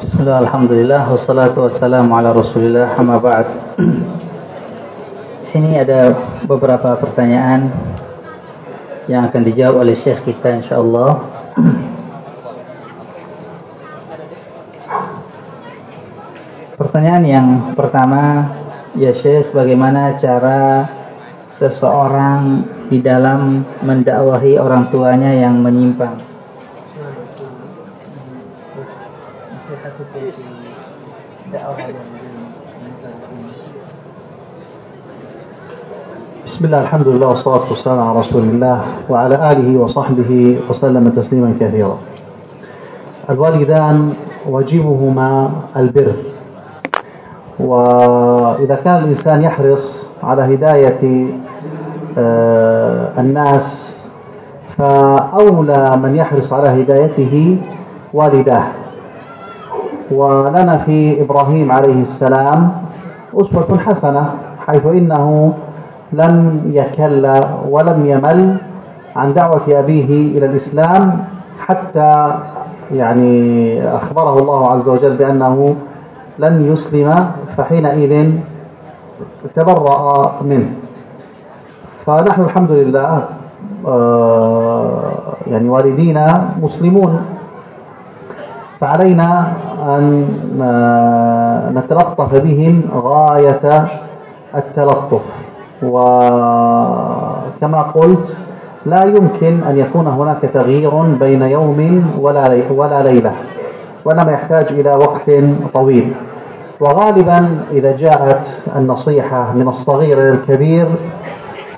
Bismillah, Alhamdulillah, wassalatu wassalamu ala rasulillah, amma ba'd. Sini ada beberapa pertanyaan yang akan dijawab oleh syekh kita insyaAllah. Pertanyaan yang pertama Ya syekh, bagaimana cara seseorang di dalam mendakwahi orang tuanya yang menyimpang بسم الله الحمد لله والصلاة والسلام على رسول الله وعلى آله وصحبه وسلم تسليما كثيرا. الوالدان واجبهما البر. وإذا كان الإنسان يحرص على هداية آه، الناس فأولى من يحرص على هدايته والداه. ولنا في إبراهيم عليه السلام أسوة حسنة حيث إنه لم يكل ولم يمل عن دعوة أبيه إلى الإسلام حتى يعني أخبره الله عز وجل بأنه لن يسلم فحينئذ تبرأ منه. فنحن الحمد لله آه، يعني والدينا مسلمون. فعلينا أن نتلطف بهم غاية التلطف. وكما قلت لا يمكن أن يكون هناك تغيير بين يوم ولا ولا ليلة وإنما يحتاج إلى وقت طويل. وغالبا إذا جاءت النصيحة من الصغير إلى الكبير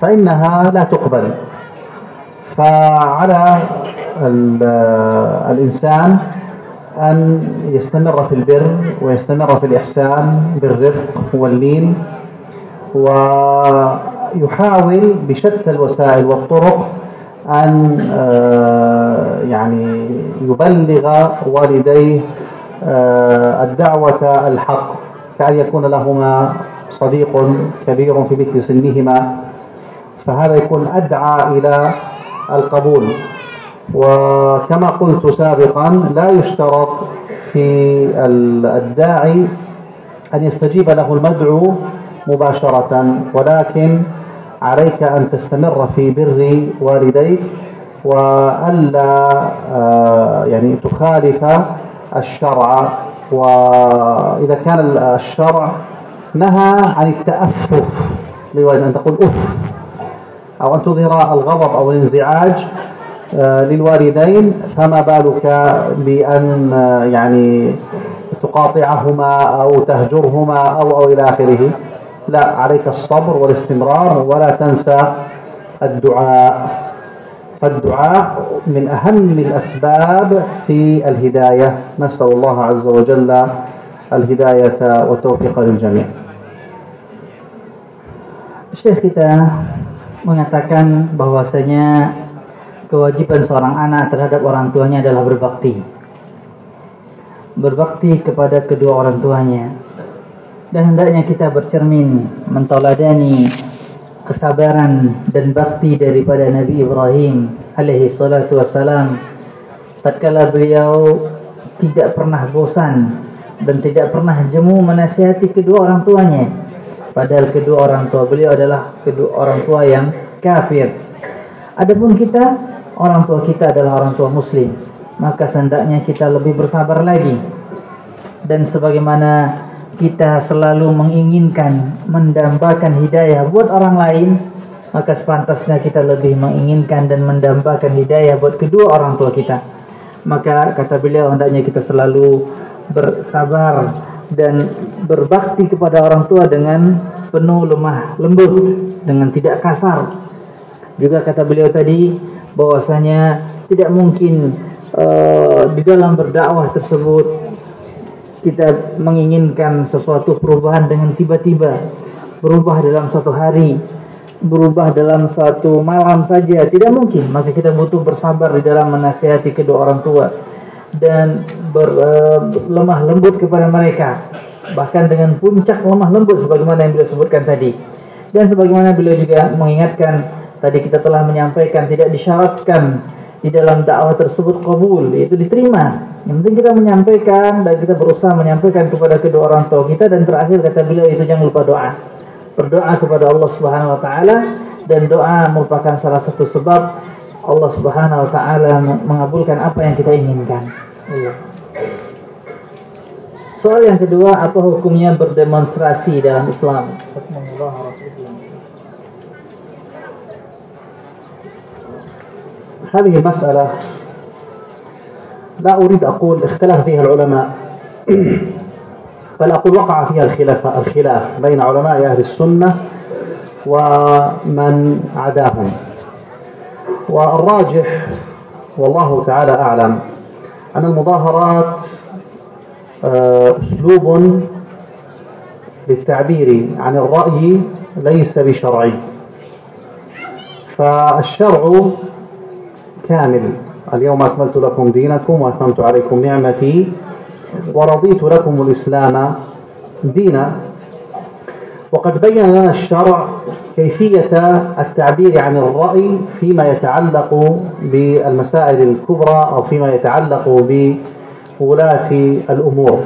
فإنها لا تقبل. فعلى الإنسان أن يستمر في البر ويستمر في الإحسان بالرفق واللين ويحاول بشتى الوسائل والطرق أن آه، يعني يبلغ والديه آه، الدعوة الحق كأن يكون لهما صديق كبير في مثل سنهما فهذا يكون أدعى إلى القبول. وكما قلت سابقا لا يشترط في الداعي أن يستجيب له المدعو مباشرة ولكن عليك أن تستمر في بر والديك وألا آه، يعني تخالف الشرع. وإذا كان الشرع نهى عن التأفف أن تقول أف أو أن تظهر الغضب أو الانزعاج للوالدين فما بالك بأن آه، يعني تقاطعهما أو تهجرهما أو أو إلى آخره؟ لا عليك الصبر والاستمرار ولا تنسى الدعاء. فالدعاء من أهم الأسباب في الهداية. نسأل الله عز وجل الهداية والتوفيق للجميع. Syekh kita mengatakan bahwasanya kewajiban seorang anak terhadap orang tuanya adalah berbakti. Berbakti kepada kedua orang tuanya. Dan hendaknya kita bercermin mentoladani kesabaran dan bakti daripada Nabi Ibrahim alaihi salatu wassalam. Tatkala beliau tidak pernah bosan dan tidak pernah jemu menasihati kedua orang tuanya. Padahal kedua orang tua beliau adalah kedua orang tua yang kafir. Adapun kita orang tua kita adalah orang tua muslim maka hendaknya kita lebih bersabar lagi. Dan sebagaimana kita selalu menginginkan mendambakan hidayah buat orang lain maka sepantasnya kita lebih menginginkan dan mendambakan hidayah buat kedua orang tua kita. Maka kata beliau hendaknya kita selalu bersabar dan berbakti kepada orang tua dengan penuh lemah lembut dengan tidak kasar. Juga kata beliau tadi bahwasanya tidak mungkin uh, di dalam berdakwah tersebut kita menginginkan sesuatu perubahan dengan tiba-tiba berubah dalam satu hari berubah dalam satu malam saja tidak mungkin. Maka kita butuh bersabar di dalam menasihati kedua orang tua dan berlemah uh, lembut kepada mereka bahkan dengan puncak lemah lembut sebagaimana yang beliau sebutkan tadi. Dan sebagaimana beliau juga mengingatkan tadi kita telah menyampaikan tidak disyaratkan di dalam dakwah tersebut kabul, itu diterima. Yang penting kita menyampaikan dan kita berusaha menyampaikan kepada kedua orang tua kita dan terakhir kata beliau itu jangan lupa doa. Berdoa kepada Allah Subhanahu wa taala dan doa merupakan salah satu sebab Allah Subhanahu wa taala mengabulkan apa yang kita inginkan. Iya. Soal yang kedua, apa hukumnya berdemonstrasi dalam Islam? هذه مسألة لا أريد أقول اختلف فيها العلماء بل أقول وقع فيها الخلاف, الخلاف بين علماء أهل السنة ومن عداهم. والراجح والله تعالى أعلم أن المظاهرات آه، أسلوب للتعبير عن الرأي ليس بشرعي. فالشرع كامل. اليوم أكملت لكم دينكم وأتممت عليكم نعمتي ورضيت لكم الإسلام دينا. وقد بين لنا الشرع كيفية التعبير عن الرأي فيما يتعلق بالمسائل الكبرى أو فيما يتعلق بولاة الأمور.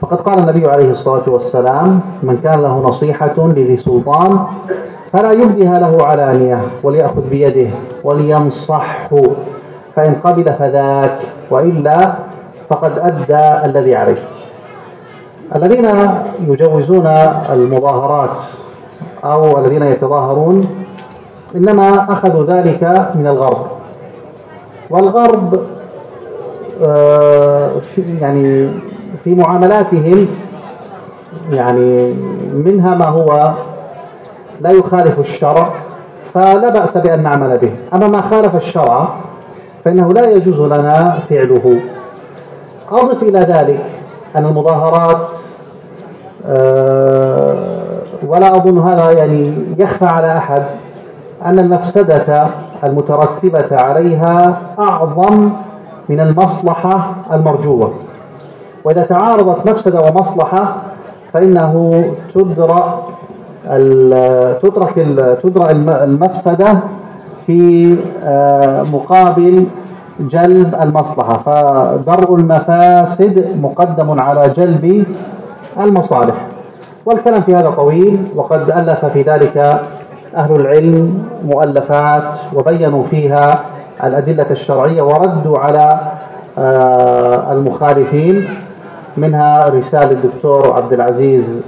فقد قال النبي عليه الصلاة والسلام من كان له نصيحة لذي سلطان فلا يبدها له علانية وليأخذ بيده ولينصحه فإن قبل فذاك وإلا فقد أدى الذي عليه الذين يجوزون المظاهرات أو الذين يتظاهرون إنما أخذوا ذلك من الغرب. والغرب آه، يعني في معاملاتهم يعني منها ما هو لا يخالف الشرع فلا بأس بأن نعمل به. أما ما خالف الشرع فإنه لا يجوز لنا فعله. أضف إلى ذلك أن المظاهرات آه، ولا أظن هذا يعني يخفى على أحد أن المفسدة المترتبة عليها أعظم من المصلحة المرجوة. وإذا تعارضت مفسدة ومصلحة فإنه تدرأ تترك تدرأ المفسدة في آه، مقابل جلب المصلحة. فدرء المفاسد مقدم على جلب المصالح. والكلام في هذا طويل وقد ألف في ذلك أهل العلم مؤلفات وبينوا فيها الأدلة الشرعية وردوا على آه، المخالفين. منها رسالة الدكتور عبد العزيز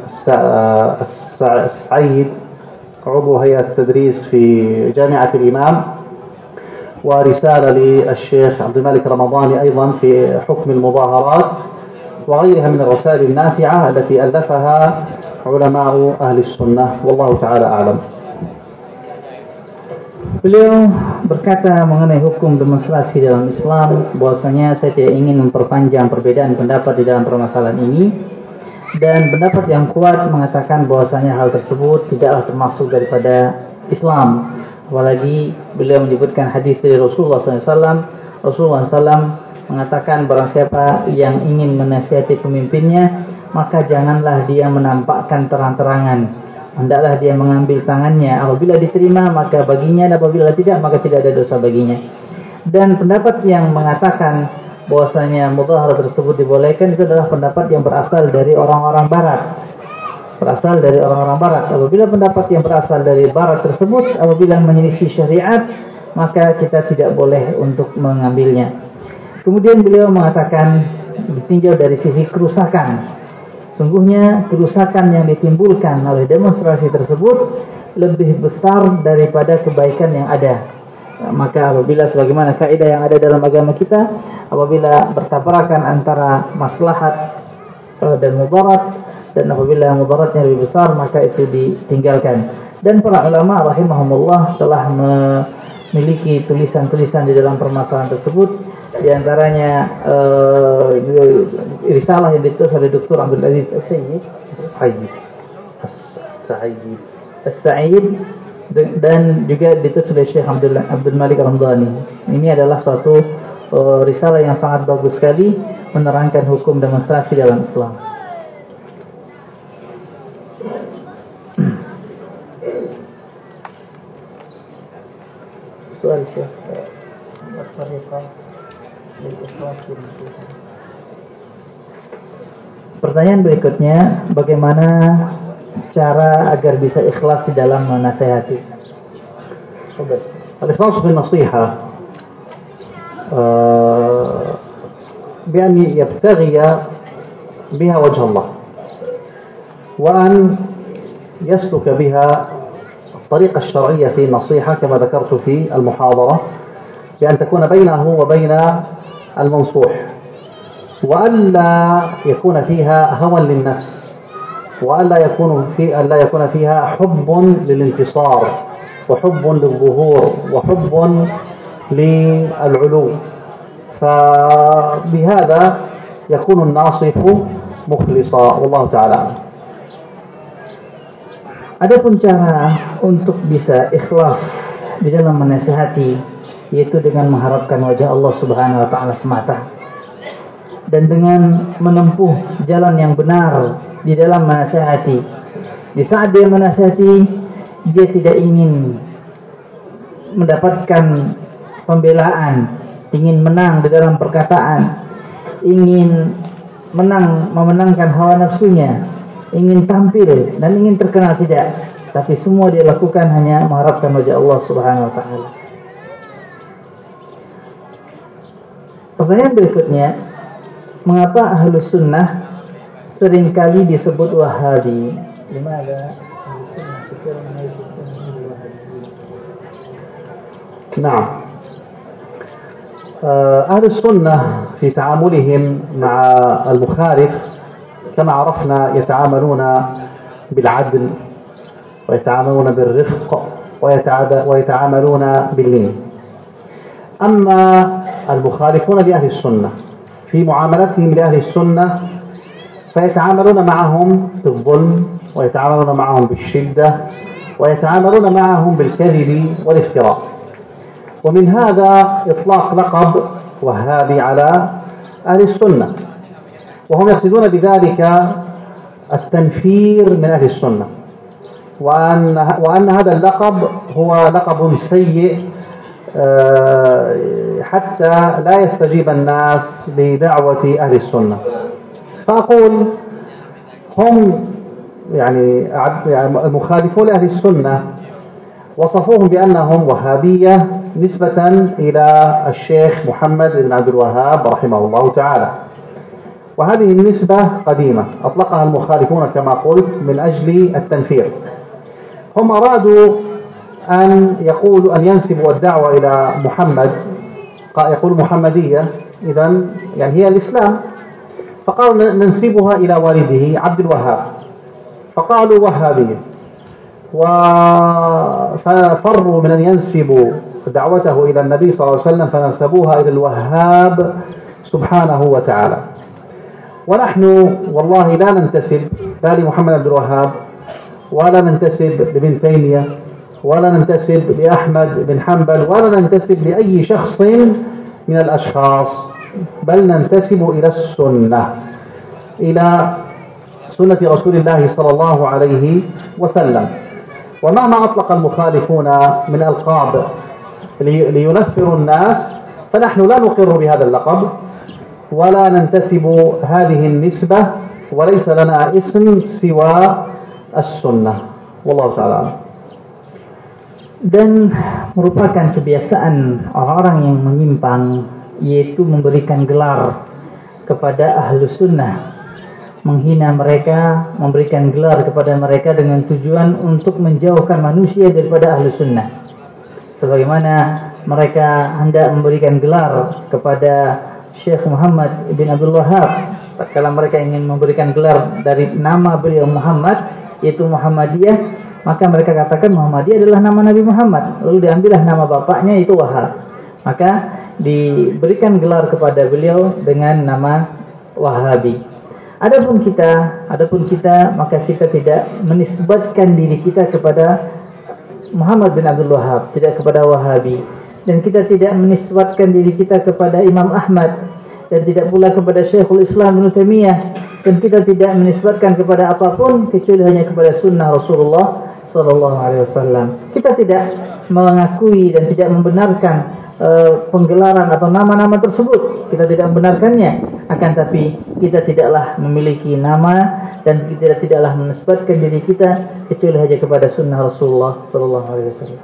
السعيد عضو هيئة التدريس في جامعة الإمام ورسالة للشيخ عبد الملك رمضاني أيضا في حكم المظاهرات وغيرها من الرسائل النافعة التي ألفها علماء أهل السنة والله تعالى أعلم Beliau berkata mengenai hukum demonstrasi dalam Islam bahwasanya saya tidak ingin memperpanjang perbedaan pendapat di dalam permasalahan ini dan pendapat yang kuat mengatakan bahwasanya hal tersebut tidaklah termasuk daripada Islam. Apalagi beliau menyebutkan hadis dari Rasulullah SAW Rasulullah SAW mengatakan barang siapa yang ingin menasihati pemimpinnya maka janganlah dia menampakkan terang-terangan. Hendaklah dia mengambil tangannya. Apabila diterima maka baginya. Dan apabila tidak maka tidak ada dosa baginya. Dan pendapat yang mengatakan bahwasanya mudahara tersebut dibolehkan itu adalah pendapat yang berasal dari orang-orang barat. Berasal dari orang-orang barat. Apabila pendapat yang berasal dari barat tersebut apabila menyelisih syariat, maka kita tidak boleh untuk mengambilnya. Kemudian beliau mengatakan ditinjau dari sisi kerusakan. Sungguhnya kerusakan yang ditimbulkan oleh demonstrasi tersebut lebih besar daripada kebaikan yang ada. Maka apabila sebagaimana kaidah yang ada dalam agama kita, apabila bertabrakan antara maslahat uh, dan mudarat dan apabila mudaratnya lebih besar maka itu ditinggalkan. Dan para ulama rahimahumullah telah memiliki tulisan-tulisan di dalam permasalahan tersebut di antaranya uh, risalah yang ditulis oleh Dr. Abdul Aziz As-Sayyid As-Sayyid As-Sayyid dan juga ditulis oleh Syekh Abdul, Malik Al-Hamdani. Ini adalah suatu uh, risalah yang sangat bagus sekali menerangkan hukum demonstrasi dalam Islam. Soal Pertanyaan berikutnya, bagaimana cara agar bisa ikhlas di dalam menasehati? في النصيحة بأن يبتغي بها وجه الله وأن يسلك بها الطريقة الشرعية في النصيحة كما ذكرت في المحاضرة بأن تكون بينه وبين المنصوح وألا يكون فيها هوى للنفس وألا يكون في ألا يكون فيها حب للانتصار وحب للظهور وحب للعلو فبهذا يكون الناصح مخلصا والله تعالى Adapun cara untuk bisa ikhlas di dalam menasihati yaitu dengan mengharapkan wajah Allah Subhanahu wa taala semata. dan dengan menempuh jalan yang benar di dalam menasihati. Di saat dia menasihati, dia tidak ingin mendapatkan pembelaan, ingin menang di dalam perkataan, ingin menang memenangkan hawa nafsunya, ingin tampil dan ingin terkenal tidak. Tapi semua dia lakukan hanya mengharapkan wajah Allah Subhanahu wa taala. Pertanyaan berikutnya, mengapa ahlu sunnah seringkali disebut wahabi. Limadha نعم أهل السنة في تعاملهم مع المخالف كما عرفنا يتعاملون بالعدل ويتعاملون بالرفق ويتعاملون باللين أما المخالفون لأهل السنة في معاملتهم لأهل السنة فيتعاملون معهم بالظلم ويتعاملون معهم بالشدة ويتعاملون معهم بالكذب والافتراء. ومن هذا إطلاق لقب وهابي على أهل السنة. وهم يقصدون بذلك التنفير من أهل السنة. وأن, وأن هذا اللقب هو لقب سيء آه، حتى لا يستجيب الناس لدعوة أهل السنة. فأقول هم يعني المخالفون لأهل السنة وصفوهم بأنهم وهابية نسبة إلى الشيخ محمد بن عبد الوهاب رحمه الله تعالى. وهذه النسبة قديمة أطلقها المخالفون كما قلت من أجل التنفير. هم أرادوا أن يقول أن ينسبوا الدعوة إلى محمد يقول محمدية. إذا يعني هي الإسلام. فقالوا ننسبها إلى والده عبد الوهاب. فقالوا وهابية ففروا من أن ينسبوا دعوته إلى النبي صلى الله عليه وسلم فنسبوها إلى الوهاب سبحانه وتعالى. ونحن والله لا ننتسب لا لمحمد عبد الوهاب ولا ننتسب لابن تيمية ولا ننتسب لأحمد بن حنبل ولا ننتسب لأي شخص من الأشخاص. بل ننتسب إلى السنة إلى سنة رسول الله صلى الله عليه وسلم. ومهما أطلق المخالفون من ألقاب لينفروا الناس فنحن لا نقر بهذا اللقب ولا ننتسب هذه النسبة وليس لنا اسم سوى السنة. والله تعالى dan merupakan kebiasaan orang-orang yang menyimpang yaitu memberikan gelar kepada ahlu sunnah. Menghina mereka memberikan gelar kepada mereka dengan tujuan untuk menjauhkan manusia daripada ahlu sunnah. Sebagaimana mereka hendak memberikan gelar kepada Syekh Muhammad bin Abdul Wahab kalau mereka ingin memberikan gelar dari nama beliau Muhammad yaitu Muhammadiyah maka mereka katakan Muhammadiyah adalah nama Nabi Muhammad. Lalu diambillah nama bapaknya itu Wahab maka diberikan gelar kepada beliau dengan nama Wahabi. Adapun kita adapun kita maka kita tidak menisbatkan diri kita kepada Muhammad bin Abdul Wahab tidak kepada Wahabi. Dan kita tidak menisbatkan diri kita kepada Imam Ahmad dan tidak pula kepada Syekhul Islam Ibn Taimiyah. Dan kita tidak menisbatkan kepada apa pun kecuali hanya kepada sunnah Rasulullah sallallahu alaihi wasallam. Kita tidak mengakui dan tidak membenarkan uh, penggelaran atau nama-nama tersebut kita tidak membenarkannya akan tapi kita tidaklah memiliki nama dan kita tidaklah menisbatkan diri kita kecuali hanya kepada sunnah Rasulullah sallallahu alaihi wasallam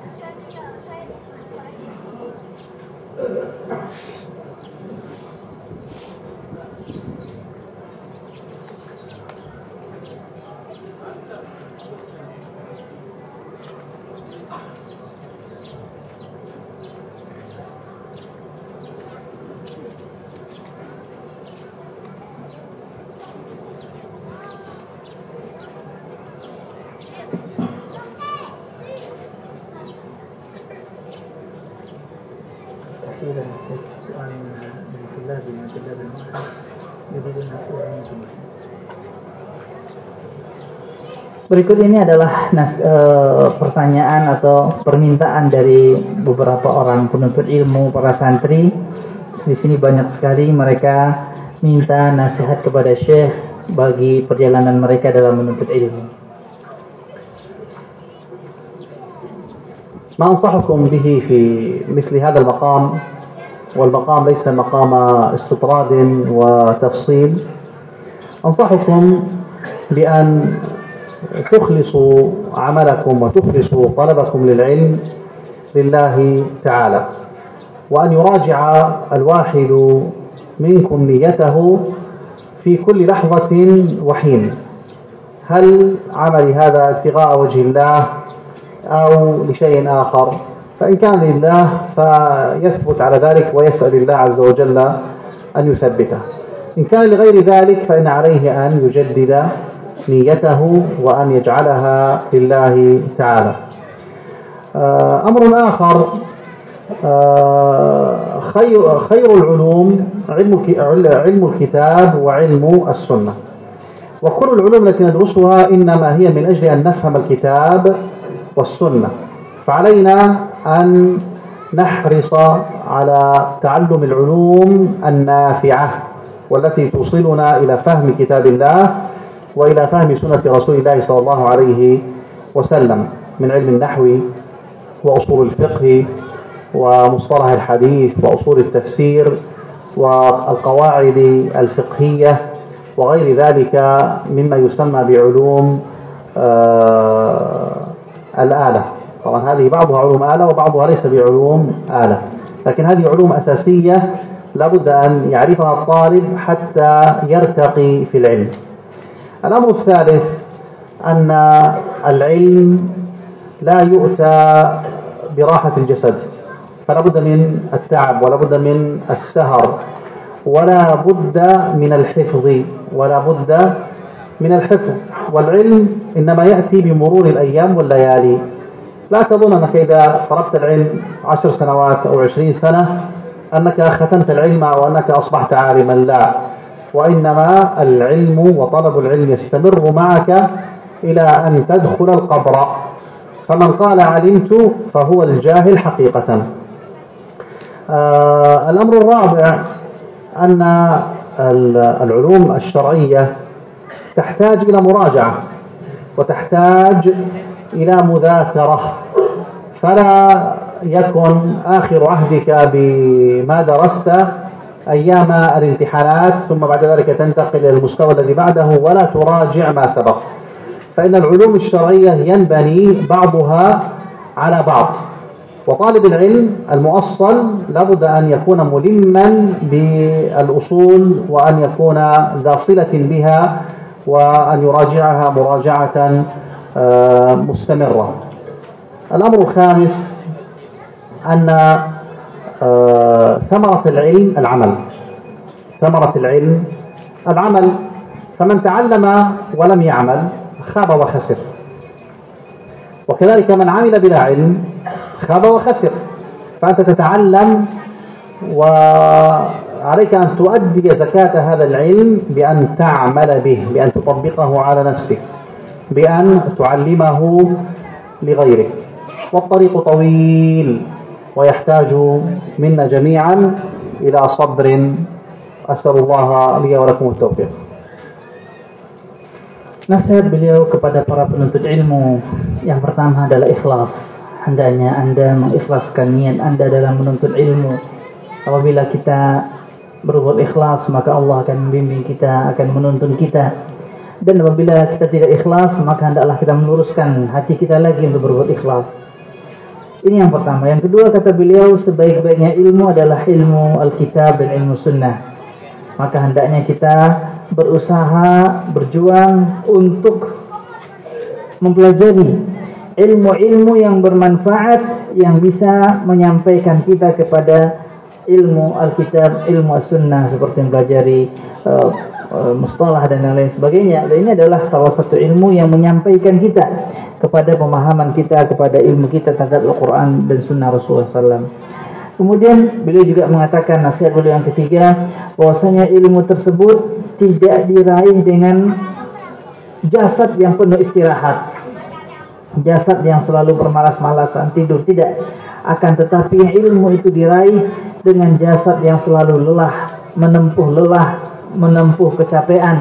Berikut ini adalah nas, e, pertanyaan atau permintaan dari beberapa orang penuntut ilmu para santri. Di sini banyak sekali mereka minta nasihat kepada Syekh bagi perjalanan mereka dalam menuntut ilmu. ما أنصحكم به في مثل هذا المقام والمقام ليس مقام استطراد وتفصيل. أنصحكم بأن تخلصوا عملكم وتخلصوا طلبكم للعلم لله تعالى وأن يراجع الواحد منكم نيته في كل لحظة وحين. هل عملي هذا ابتغاء وجه الله أو لشيء آخر. فإن كان لله فيثبت على ذلك ويسأل الله عز وجل أن يثبته. إن كان لغير ذلك فإن عليه أن يجدد نيته وأن يجعلها لله تعالى. آه، أمر آخر آه، خير, خير العلوم علم الكتاب وعلم السنة. وكل العلوم التي ندرسها إنما هي من أجل أن نفهم الكتاب والسنة. فعلينا أن نحرص على تعلم العلوم النافعة والتي توصلنا إلى فهم كتاب الله وإلى فهم سنة رسول الله صلى الله عليه وسلم من علم النحو وأصول الفقه ومصطلح الحديث وأصول التفسير والقواعد الفقهية وغير ذلك مما يسمى بعلوم آه، الآلة. طبعا هذه بعضها علوم آلة وبعضها ليس بعلوم آلة. لكن هذه علوم أساسية لابد أن يعرفها الطالب حتى يرتقي في العلم. الأمر الثالث أن العلم لا يؤتى براحة الجسد. فلا بد من التعب ولا بد من السهر ولا بد من الحفظ ولا بد من الحفظ. والعلم إنما يأتي بمرور الأيام والليالي. لا تظن أنك إذا طلبت العلم عشر سنوات أو عشرين سنة أنك ختمت العلم أو أنك أصبحت عالما. لا. وإنما العلم وطلب العلم يستمر معك إلى أن تدخل القبر. فمن قال علمت فهو الجاهل حقيقة. آه الأمر الرابع أن العلوم الشرعية تحتاج إلى مراجعة وتحتاج إلى مذاكرة. فلا يكن آخر عهدك بما درست أيام الامتحانات ثم بعد ذلك تنتقل إلى المستوى الذي بعده ولا تراجع ما سبق. فإن العلوم الشرعية ينبني بعضها على بعض. وطالب العلم المؤصل لابد أن يكون ملما بالأصول وأن يكون ذا صلة بها وأن يراجعها مراجعة آه، مستمرة. الأمر الخامس أن آه، ثمرة العلم العمل. ثمرة العلم العمل. فمن تعلم ولم يعمل خاب وخسر. وكذلك من عمل بلا علم خاب وخسر. فأنت تتعلم وعليك أن تؤدي زكاة هذا العلم بأن تعمل به بأن تطبقه على نفسك بأن تعلمه لغيرك والطريق طويل ويحتاج منا جميعا إلى صبر أسأل الله لي ولكم التوفيق Nasihat beliau kepada para penuntut ilmu yang pertama adalah ikhlas. hendaknya anda mengikhlaskan niat anda dalam menuntut ilmu apabila kita berbuat ikhlas maka Allah akan membimbing kita akan menuntun kita. Dan apabila kita tidak ikhlas maka hendaklah kita meluruskan hati kita lagi untuk berbuat ikhlas. Ini yang pertama. Yang kedua kata beliau sebaik-baiknya ilmu adalah ilmu Alkitab dan ilmu Sunnah. Maka hendaknya kita berusaha berjuang untuk mempelajari ilmu-ilmu yang bermanfaat yang bisa menyampaikan kita kepada ilmu Alkitab, ilmu As-Sunnah seperti mempelajari uh, uh, mustalah dan lain sebagainya. Dan ini adalah salah satu ilmu yang menyampaikan kita kepada pemahaman kita, kepada ilmu kita terhadap Al-Quran dan Sunnah Rasulullah SAW. Kemudian beliau juga mengatakan nasihat beliau yang ketiga bahwasanya ilmu tersebut tidak diraih dengan jasad yang penuh istirahat jasad yang selalu bermalas-malasan tidur tidak. Akan tetapi ilmu itu diraih dengan jasad yang selalu lelah menempuh lelah menempuh kecapean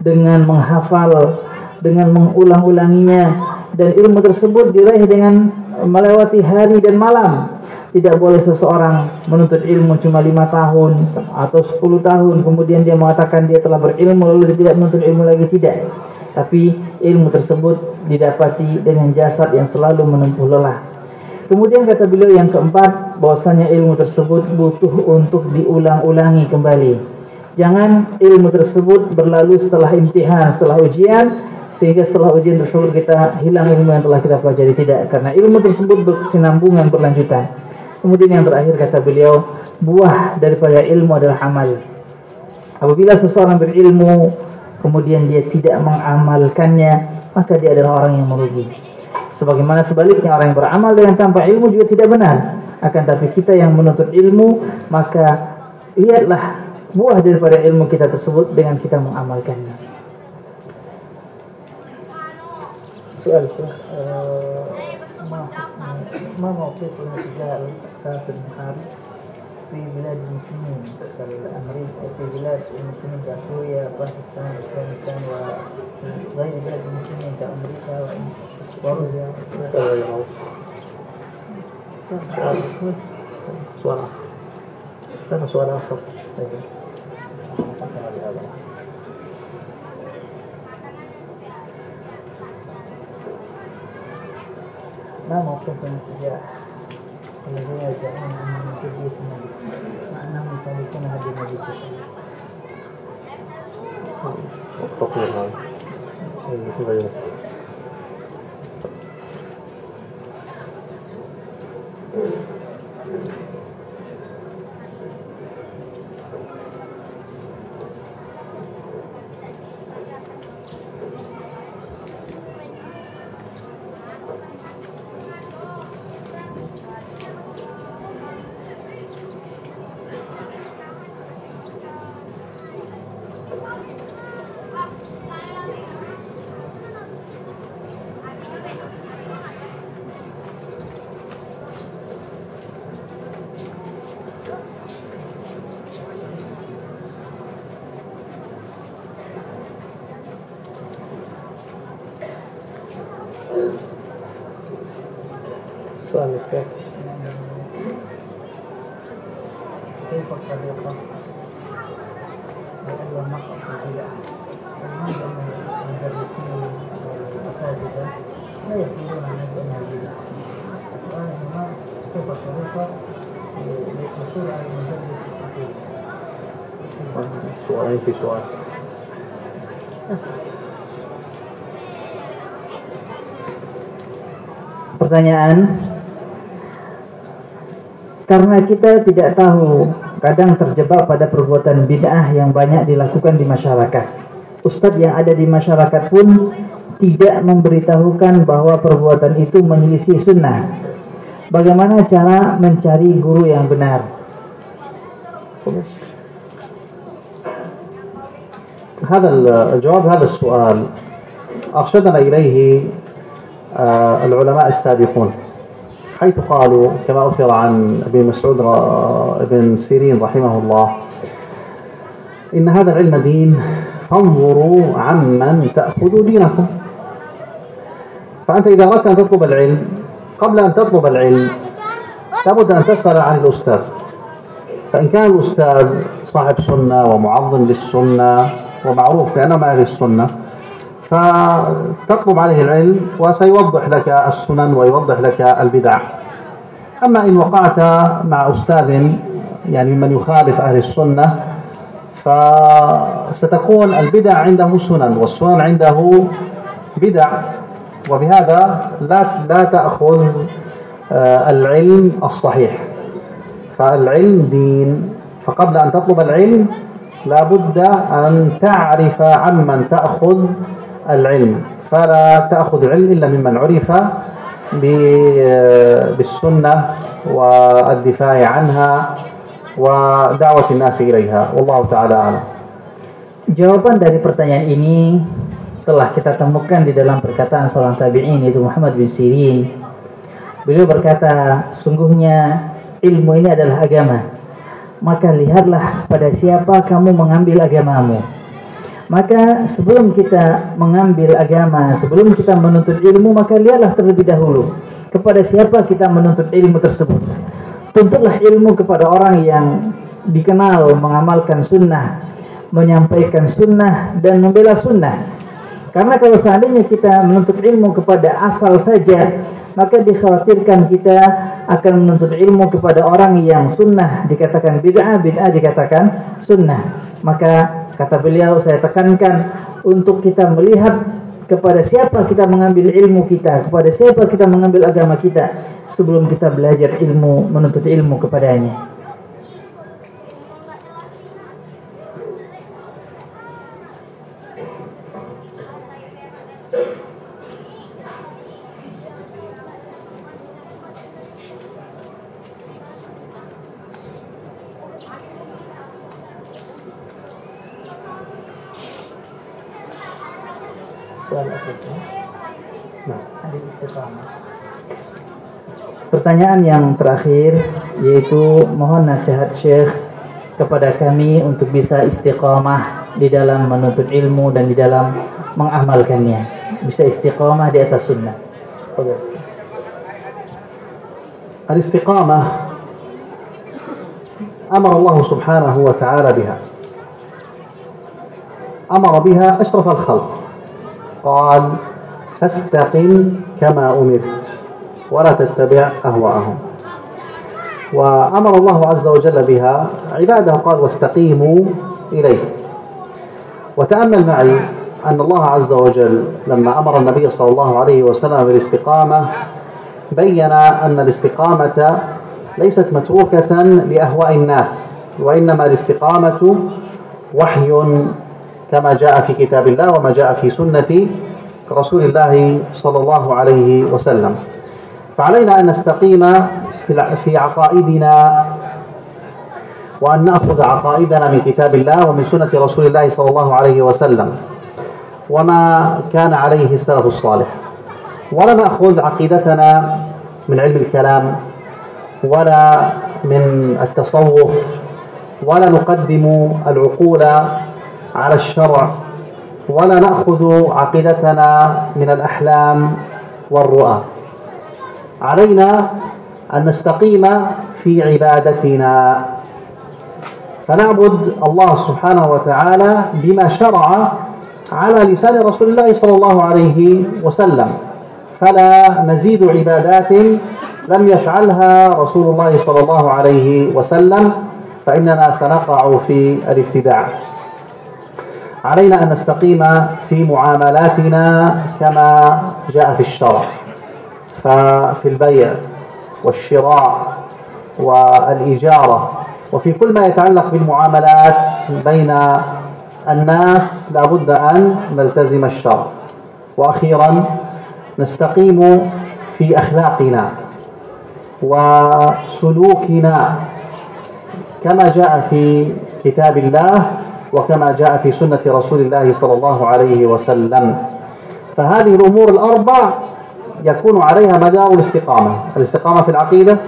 dengan menghafal dengan mengulang-ulanginya. Dan ilmu tersebut diraih dengan melewati hari dan malam. Tidak boleh seseorang menuntut ilmu cuma lima tahun atau sepuluh tahun kemudian dia mengatakan dia telah berilmu lalu dia tidak menuntut ilmu lagi tidak. Tapi ilmu tersebut didapati dengan jasad yang selalu menempuh lelah. Kemudian kata beliau yang keempat, bahwasanya ilmu tersebut butuh untuk diulang-ulangi kembali. Jangan ilmu tersebut berlalu setelah imtihan, setelah ujian, sehingga setelah ujian tersebut kita hilang ilmu yang telah kita pelajari. Tidak, karena ilmu tersebut berkesinambungan, berlanjutan. Kemudian yang terakhir kata beliau, buah daripada ilmu adalah amal. Apabila seseorang berilmu, kemudian dia tidak mengamalkannya, maka dia adalah orang yang merugi. Sebagaimana sebaliknya orang yang beramal dengan tanpa ilmu juga tidak benar. Akan tapi kita yang menuntut ilmu, maka lihatlah buah daripada ilmu kita tersebut dengan kita mengamalkannya. Soal ما موقف الرجال في النهار في بلاد المسلمين أمريكا في بلاد المسلمين كسوريا باكستان أفغانستان وغير بلاد المسلمين كأمريكا وروسيا سؤال آخر. سؤال آخر. ما موقف الاتجاه الذين يدعون انهم تجيء النبي مع انهم يخالفون هدي النبي صلى الله عليه وسلم. في سؤال Pertanyaan Karena kita tidak tahu Kadang terjebak pada perbuatan bid'ah yang banyak dilakukan di masyarakat Ustadz yang ada di masyarakat pun Tidak memberitahukan bahwa perbuatan itu menyelisih sunnah Bagaimana cara mencari guru yang benar هذا الجواب هذا السؤال. أرشدنا إليه آه، العلماء السابقون. حيث قالوا كما أثر عن ابن مسعود ابن سيرين رحمه الله إن هذا العلم دين فانظروا عمن تأخذوا دينكم. فأنت إذا أردت أن تطلب العلم قبل أن تطلب العلم لابد أن تسأل عن الأستاذ. فإن كان الأستاذ صاحب سنة ومعظم للسنة ومعروف بأنه أهل السنة فتطلب عليه العلم وسيوضح لك السنن ويوضح لك البدع. أما إن وقعت مع أستاذ يعني ممن يخالف أهل السنة فستكون البدع عنده سنن والسنن عنده بدع وبهذا لا لا تأخذ آه، العلم الصحيح. فالعلم دين فقبل أن تطلب العلم لا بد أن تعرف عمن تأخذ العلم فلا تأخذ العلم إلا ممن عرف بالسنة والدفاع عنها ودعوة الناس إليها والله تعالى أعلم Jawaban dari pertanyaan ini telah kita temukan di dalam perkataan seorang tabi'in yaitu Muhammad bin Sirin. Beliau berkata, sungguhnya ilmu ini adalah agama. Maka lihatlah pada siapa kamu mengambil agamamu. Maka sebelum kita mengambil agama, sebelum kita menuntut ilmu, maka lihatlah terlebih dahulu kepada siapa kita menuntut ilmu tersebut. Tuntutlah ilmu kepada orang yang dikenal mengamalkan sunnah, menyampaikan sunnah dan membela sunnah. Karena kalau seandainya kita menuntut ilmu kepada asal saja, maka dikhawatirkan kita akan menuntut ilmu kepada orang yang sunnah dikatakan bid'ah, bid'ah dikatakan sunnah. Maka Kata beliau saya tekankan untuk kita melihat kepada siapa kita mengambil ilmu kita, kepada siapa kita mengambil agama kita sebelum kita belajar ilmu, menuntut ilmu kepadanya. Pertanyaan yang terakhir yaitu mohon nasihat Syekh kepada kami untuk bisa istiqamah di dalam menuntut ilmu dan di dalam mengamalkannya. Bisa istiqamah di atas sunnah. الاستقامة أمر الله سبحانه وتعالى بها أمر بها أشرف الخلق قال فاستقم كما أمرت ولا تتبع أهواءهم. وأمر الله عز وجل بها. عباده قال واستقيموا إليه. وتأمل معي أن الله عز وجل لما أمر النبي صلى الله عليه وسلم بالاستقامة بين أن الاستقامة ليست متروكة لأهواء الناس وإنما الاستقامة وحي كما جاء في كتاب الله وما جاء في سنة رسول الله صلى الله عليه وسلم. فعلينا أن نستقيم في عقائدنا وأن نأخذ عقائدنا من كتاب الله ومن سنة رسول الله صلى الله عليه وسلم وما كان عليه السلف الصالح. ولا نأخذ عقيدتنا من علم الكلام ولا من التصوف ولا نقدم العقول على الشرع ولا نأخذ عقيدتنا من الأحلام والرؤى. علينا أن نستقيم في عبادتنا. فنعبد الله سبحانه وتعالى بما شرع على لسان رسول الله صلى الله عليه وسلم. فلا نزيد عبادات لم يفعلها رسول الله صلى الله عليه وسلم فإننا سنقع في الابتداع. علينا أن نستقيم في معاملاتنا كما جاء في الشرع. ففي البيع والشراء والإجارة وفي كل ما يتعلق بالمعاملات بين الناس لابد أن نلتزم الشرع. وأخيرا نستقيم في أخلاقنا وسلوكنا كما جاء في كتاب الله وكما جاء في سنة رسول الله صلى الله عليه وسلم. فهذه الأمور الأربع يكون عليها مدار الاستقامة. الاستقامة في العقيدة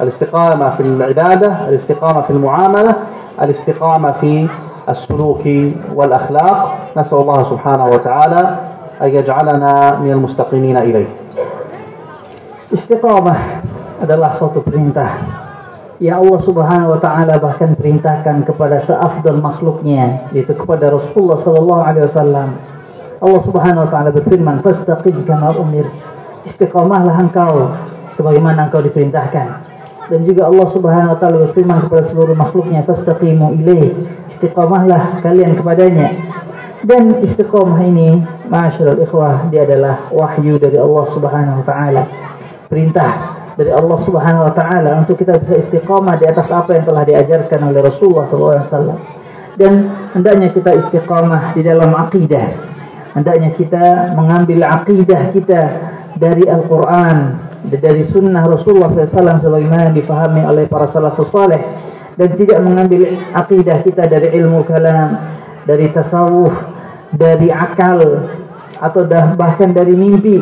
الاستقامة في العبادة الاستقامة في المعاملة الاستقامة في السلوك والأخلاق. نسأل الله سبحانه وتعالى أن يجعلنا من المستقيمين إليه. Istiqamah adalah suatu perintah. Ya Allah subhanahu wa ta'ala bahkan perintahkan kepada seafdal makhluknya Yaitu kepada Rasulullah sallallahu alaihi wasallam. Allah subhanahu wa ta'ala berfirman Fastaqim kama umir. Istiqamahlah engkau Sebagaimana engkau diperintahkan. Dan juga Allah subhanahu wa ta'ala berfirman kepada seluruh makhluknya Fastaqimu ilaih. Istiqamahlah kalian kepadanya. Dan istiqamah ini Ma'asyurul ikhwah Dia adalah wahyu dari Allah subhanahu wa ta'ala. Perintah dari Allah Subhanahu wa taala untuk kita bisa istiqamah di atas apa yang telah diajarkan oleh Rasulullah wasallam. Dan hendaknya kita istiqamah di dalam akidah. Hendaknya kita mengambil akidah kita dari Al-Qur'an dari sunnah Rasulullah SAW sebagaimana difahami oleh para salafus saleh dan tidak mengambil akidah kita dari ilmu kalam, dari tasawuf, dari akal atau bahkan dari mimpi.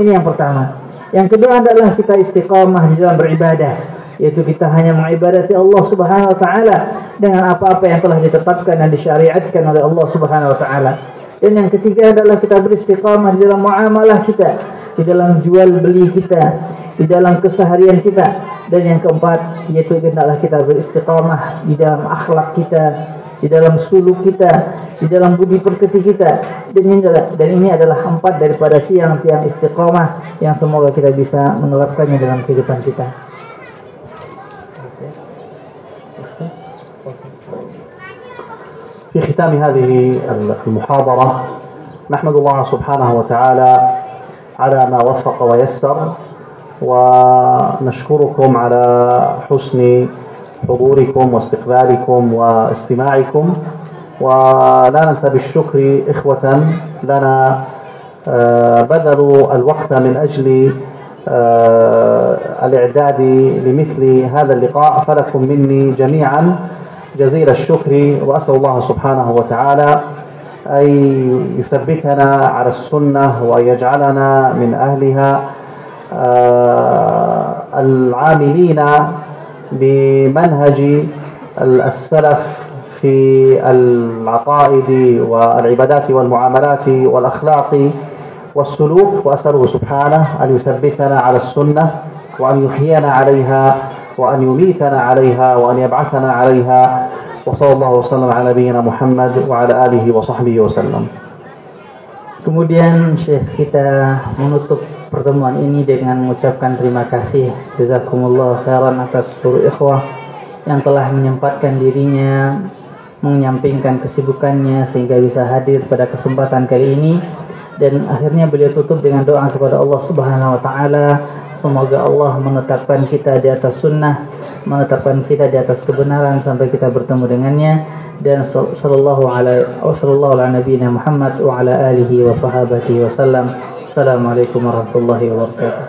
Ini yang pertama. Yang kedua adalah kita istiqamah di dalam beribadah yaitu kita hanya mengibadati Allah Subhanahu wa taala dengan apa-apa yang telah ditetapkan dan disyariatkan oleh Allah Subhanahu wa taala. Dan yang ketiga adalah kita beristiqamah di dalam muamalah kita, di dalam jual beli kita, di dalam keseharian kita. Dan yang keempat yaitu hendaklah kita beristiqamah di dalam akhlak kita, di dalam suluk kita, di dalam budi perketi kita. Dan ini adalah, dan ini adalah empat daripada siang-siang istiqamah yang semoga kita bisa mengelapkannya dalam kehidupan kita. في ختام هذه المحاضرة نحمد الله سبحانه وتعالى على ما وفق ويسر ونشكركم على حسن حضوركم واستقبالكم واستماعكم. ولا ننسى بالشكر إخوة لنا آه، بذلوا الوقت من أجل آه، الإعداد لمثل هذا اللقاء. فلكم مني جميعا جزيل الشكر وأسأل الله سبحانه وتعالى أن يثبتنا على السنة وأن يجعلنا من أهلها. آه، العاملين بمنهج السلف في العقائد والعبادات والمعاملات والأخلاق والسلوك وأسأله سبحانه أن يثبتنا على السنة وأن يحيينا عليها وأن يميتنا عليها وأن يبعثنا عليها. وصلى الله وسلم على نبينا محمد وعلى آله وصحبه وسلم. Kemudian Syekh kita menutup pertemuan ini dengan mengucapkan terima kasih jazakumullah khairan atas seluruh ikhwah yang telah menyempatkan dirinya menyampingkan kesibukannya sehingga bisa hadir pada kesempatan kali ini. Dan akhirnya beliau tutup dengan doa kepada Allah Subhanahu wa taala semoga Allah menetapkan kita di atas sunnah menetapkan kita di atas kebenaran sampai kita bertemu dengannya. Dan sallallahu alaihi wa sallallahu ala nabiyina Muhammad wa ala alihi wa wasallam السلام عليكم ورحمة الله وبركاته.